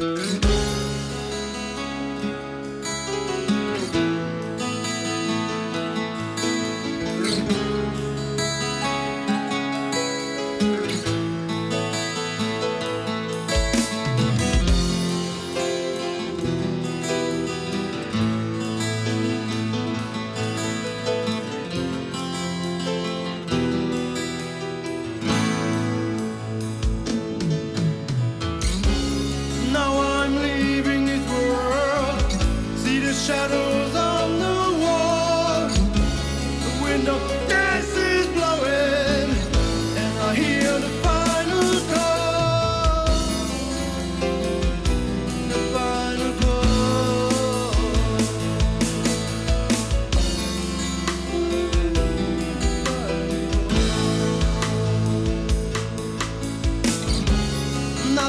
Mm-hmm.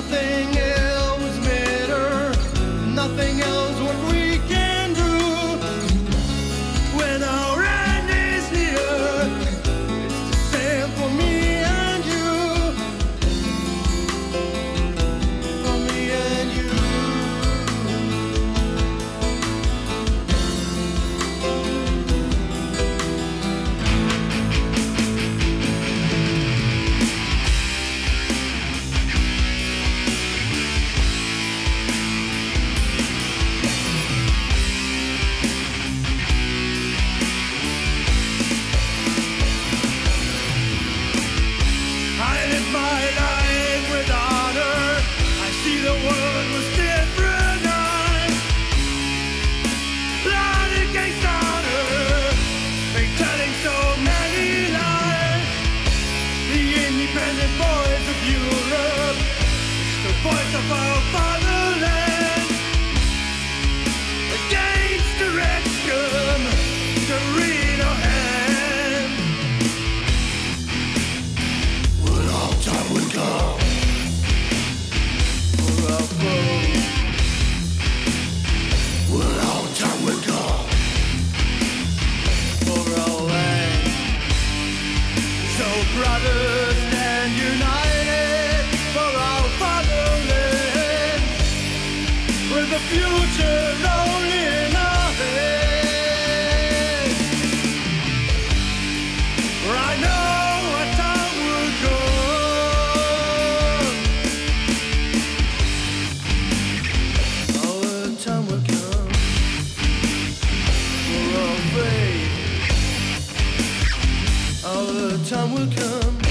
nothing else was better, nothing else. my life. I see the world was different against honor, they telling so many lies. The independent voice of Europe, it's the voice of our father. future. time will come.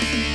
Thank you.